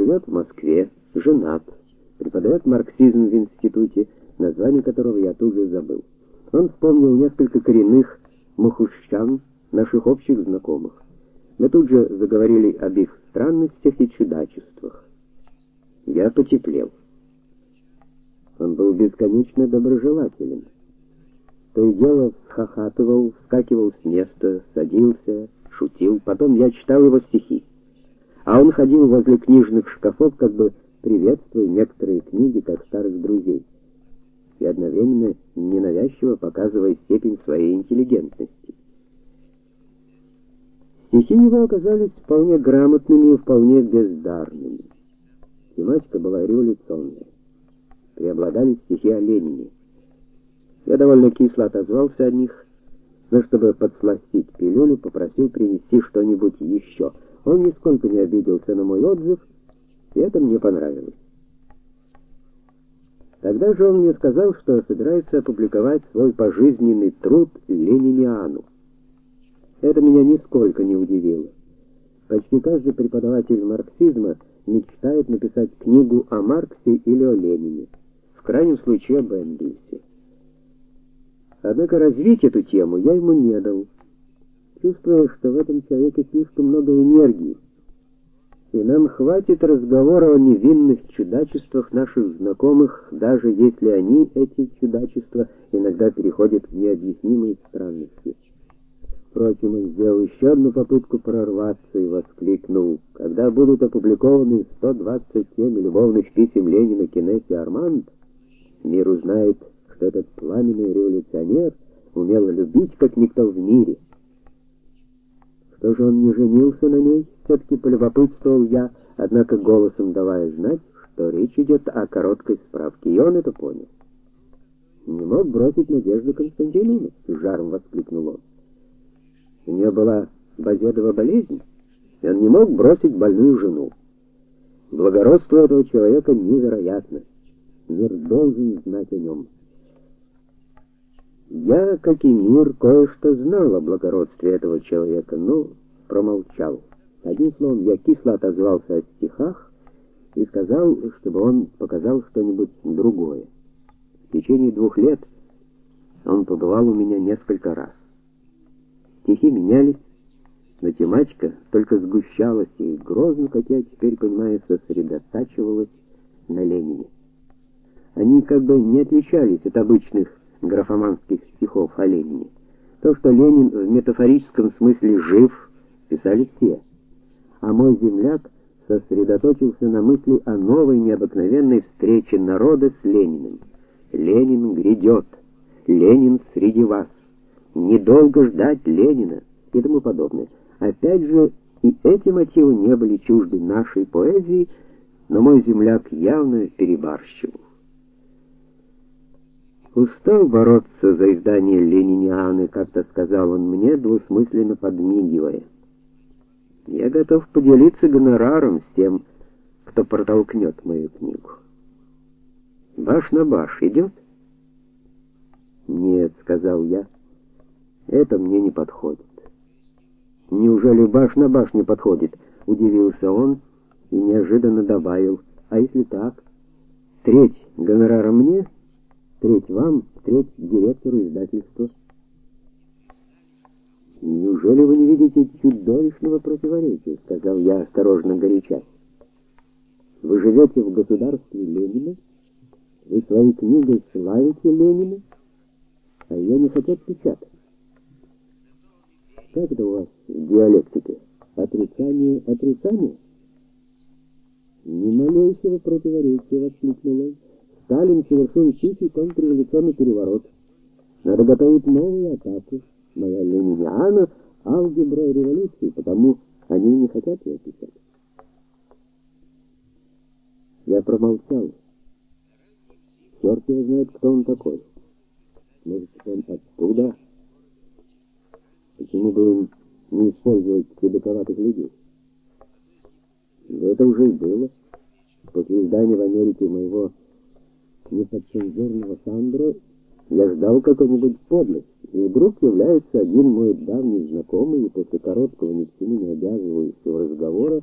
живет в Москве, женат, преподает марксизм в институте, название которого я тут же забыл. Он вспомнил несколько коренных мухущан, наших общих знакомых. Мы тут же заговорили об их странностях и чудачествах. Я потеплел. Он был бесконечно доброжелателен. То и дело хохотал, вскакивал с места, садился, шутил. Потом я читал его стихи. А он ходил возле книжных шкафов, как бы приветствуя некоторые книги как старых друзей. И одновременно ненавязчиво показывая степень своей интеллигентности. Стихи его оказались вполне грамотными и вполне бездарными. Тематика была революционная. Преобладали стихи о Ленине. Я довольно кисло отозвался о них, но чтобы подсластить пилюлю, попросил принести что-нибудь еще. Он нисколько не обиделся на мой отзыв, и это мне понравилось. Тогда же он мне сказал, что собирается опубликовать свой пожизненный труд Лениниану. Это меня нисколько не удивило. Почти каждый преподаватель марксизма мечтает написать книгу о Марксе или о Ленине, в крайнем случае об Энгельсе. Однако развить эту тему я ему не дал. Чувствую, что в этом человеке слишком много энергии. И нам хватит разговора о невинных чудачествах наших знакомых, даже если они эти чудачества иногда переходят в необъяснимые странности. Впрочем, он сделал еще одну попытку прорваться и воскликнул: "Когда будут опубликованы 127 любовных писем Ленина Кеннети Арманд, мир узнает, что этот пламенный революционер умел любить как никто в мире". Что же он не женился на ней? все таки полюбопытствовал я, однако голосом давая знать, что речь идет о короткой справке, и он это понял. Не мог бросить Надежду Константиновну, с жаром воскликнул он. У нее была базедова болезнь, и он не мог бросить больную жену. Благородство этого человека невероятно. Мир должен знать о нем. Я, как и мир, кое-что знал о благородстве этого человека, но промолчал. Одним словом, я кисло отозвался о стихах и сказал, чтобы он показал что-нибудь другое. В течение двух лет он побывал у меня несколько раз. Стихи менялись, но тематика только сгущалась и грозно, как я теперь понимаю, сосредотачивалась на Ленине. Они как бы не отличались от обычных графоманских стихов о Ленине. То, что Ленин в метафорическом смысле жив, писали все. А мой земляк сосредоточился на мысли о новой необыкновенной встрече народа с Лениным. Ленин грядет. Ленин среди вас недолго ждать Ленина и тому подобное. Опять же, и эти мотивы не были чужды нашей поэзии, но мой земляк явно перебарщивал. Устал бороться за издание Ленинианы, как-то сказал он мне, двусмысленно подмигивая. Я готов поделиться гонораром с тем, кто протолкнет мою книгу. Баш на баш идет? Нет, сказал я. Это мне не подходит. Неужели баш на баш не подходит? удивился он и неожиданно добавил: "А если так? Треть гонорара мне, треть вам, треть директору издательства". Неужели вы не видите чудовищного противоречия, сказал я осторожно горячась. Вы живете в государстве Ленина, вы своей книгой славите Ленина, а ее не хотят печатать. Как это у вас в диалектике? Отрицание, отрицание? Ни малейшего противоречия, воскликнул он. Сталин совершил тихий контрреволюционный переворот. Надо готовить новые атаку. Моя лениниана — алгебра революции, потому они не хотят ее писать. Я промолчал. Черт его знает, кто он такой. Может, он оттуда? Почему бы им не использовать чудаковатых людей? Это уже и было. После издания в Америке моего неподцензурного Сандро я ждал какой-нибудь подлости, и вдруг является один мой давний знакомый, и после короткого ни к чему не обязывающего разговора